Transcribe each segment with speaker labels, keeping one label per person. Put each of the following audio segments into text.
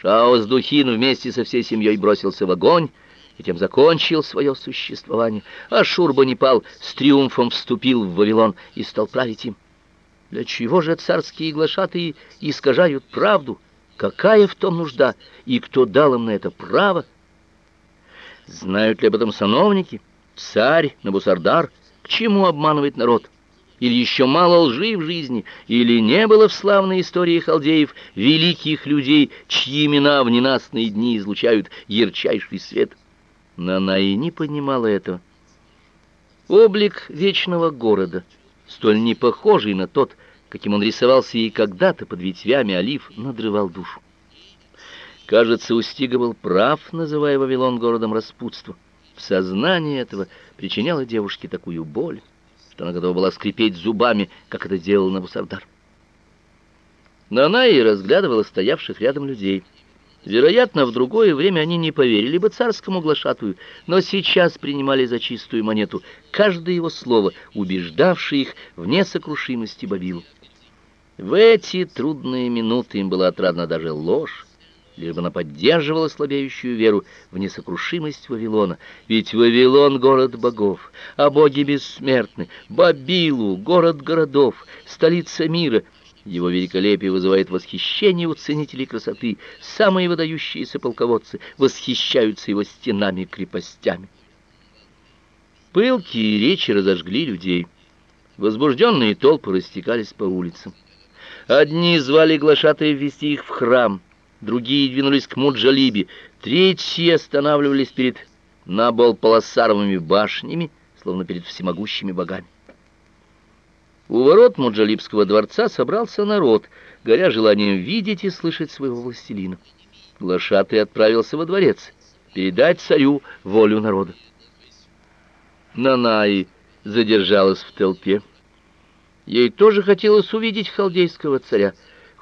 Speaker 1: Шаос Духин вместе со всей семьей бросился в огонь, и тем закончил свое существование, а Шурбанипал с триумфом вступил в Вавилон и стал править им. Для чего же царские глашатые искажают правду? Какая в том нужда? И кто дал им на это право? Знают ли об этом сановники? Царь Набусардар? К чему обманывать народ? Или еще мало лжи в жизни? Или не было в славной истории халдеев великих людей, чьи имена в ненастные дни излучают ярчайший свет? Но она и не понимала этого. Облик вечного города, столь не похожий на тот, каким он рисовался ей когда-то под ветвями олив, надрывал душу. Кажется, Устига был прав, называя Вавилон городом распутства. В сознании этого причиняло девушке такую боль, что она готова была скрипеть зубами, как это делал Набусардар. Но она и разглядывала стоявших рядом людей — Вероятно, в другое время они не поверили бы царскому глашатую, но сейчас принимали за чистую монету каждое его слово, убеждавшее их в несокрушимости Бабилу. В эти трудные минуты им была отрадна даже ложь, лишь бы она поддерживала слабеющую веру в несокрушимость Вавилона. Ведь Вавилон — город богов, а боги бессмертны. Бабилу — город городов, столица мира — его великолепие вызывает восхищение у ценителей красоты. Самые выдающиеся полководцы восхищаются его стенами и крепостями. Пылкие речи разожгли людей. Возбужденные толпы растекались по улицам. Одни звали глашатаев ввести их в храм, другие двинулись к Муджалибе, третьи останавливались перед Набол-Паласаровыми башнями, словно перед всемогущими богами. У ворот Муджалибского дворца собрался народ, горя желанием видеть и слышать своего властелина. Глашатый отправился во дворец, передать царю волю народа. Нанаи задержалась в толпе. Ей тоже хотелось увидеть халдейского царя,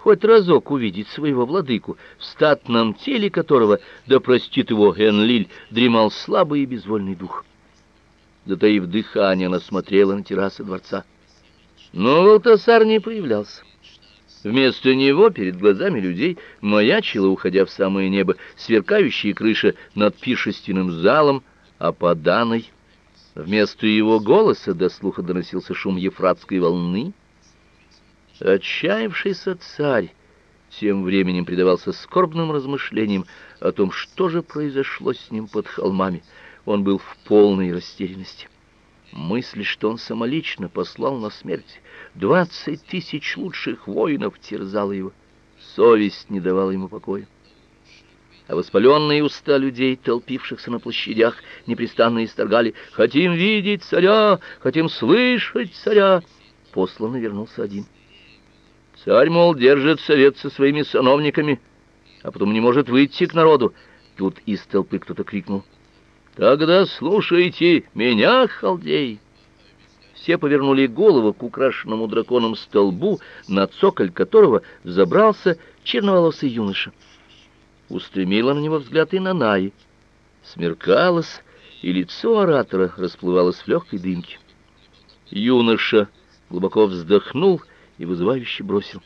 Speaker 1: хоть разок увидеть своего владыку, в статном теле которого, да простит его Энлиль, дремал слабый и безвольный дух. Затаив дыхание, она смотрела на террасы дворца. Но Валтасар не появлялся. Вместо него перед глазами людей маячила, уходя в самое небо, сверкающая крыша над пиршественным залом, а поданой вместо его голоса до слуха доносился шум ефратской волны. Отчаявшийся царь тем временем предавался скорбным размышлениям о том, что же произошло с ним под холмами. Он был в полной растерянности. Мысль, что он самолично послал на смерть двадцать тысяч лучших воинов, терзала его. Совесть не давала ему покоя. А воспаленные уста людей, толпившихся на площадях, непрестанно исторгали «Хотим видеть царя! Хотим слышать царя!» Посланный вернулся один. Царь, мол, держит совет со своими сановниками, а потом не может выйти к народу. Тут из толпы кто-то крикнул Тогда слушайте меня, халдей. Все повернули голову к украшенному драконом столбу, на цоколь которого взобрался черноволосый юноша. Устремила на него взгляд и Нанаи. Смеркалось, и лицо оратора расплывалось в легкой дымке. Юноша глубоко вздохнул и вызывающе бросил: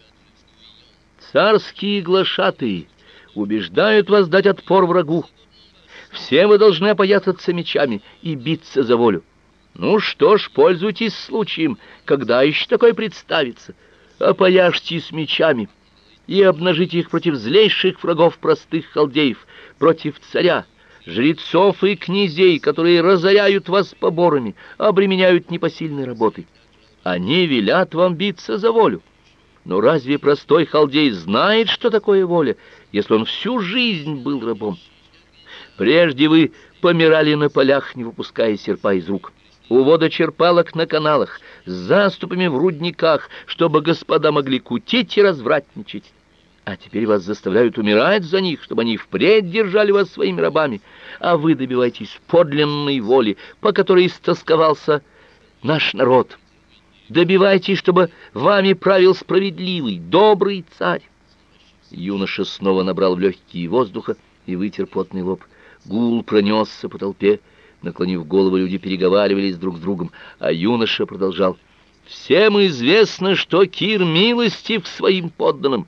Speaker 1: "Царские глашатые убеждают вас дать отпор врагу. Все вы должны опоясаться мечами и биться за волю. Ну что ж, пользуйтесь случаем, когда еще такое представится. Опояжьтесь мечами и обнажите их против злейших врагов простых халдеев, против царя, жрецов и князей, которые разоряют вас поборами, обременяют непосильной работой. Они велят вам биться за волю. Но разве простой халдей знает, что такое воля, если он всю жизнь был рабом? Прежде вы помирали на полях, не выпуская серпа из рук. У водочерпалок на каналах, с заступами в рудниках, чтобы господа могли кутить и развратничать. А теперь вас заставляют умирать за них, чтобы они впредь держали вас своими рабами, а вы добиваетесь подлинной воли, по которой истосковался наш народ. Добивайтесь, чтобы вами правил справедливый, добрый царь. Юноша снова набрал в легкие воздуха и вытер потный лоб. Гул пронесся по толпе, наклонив головы, люди переговаривались друг с другом, а юноша продолжал: "Всем известно, что Кир милостив к своим подданным.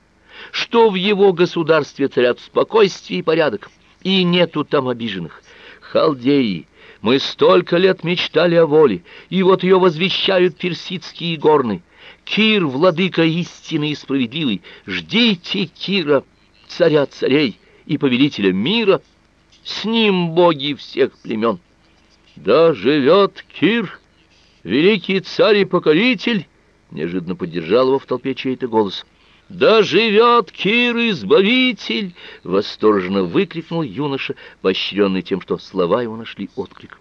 Speaker 1: что в его государстве царят спокойствие и порядок, и нету там обиженных. Халдеи, мы столько лет мечтали о воле, и вот ее возвещают персидские горны. Кир, владыка истины и справедливый, ждите Кира, царя царей и повелителя мира, с ним боги всех племен. Да живет Кир, великий царь и покоритель, неожиданно поддержал его в толпе чей-то голос. «Да живет Кир-избавитель!» — восторженно выкрикнул юноша, поощренный тем, что слова его нашли отклик.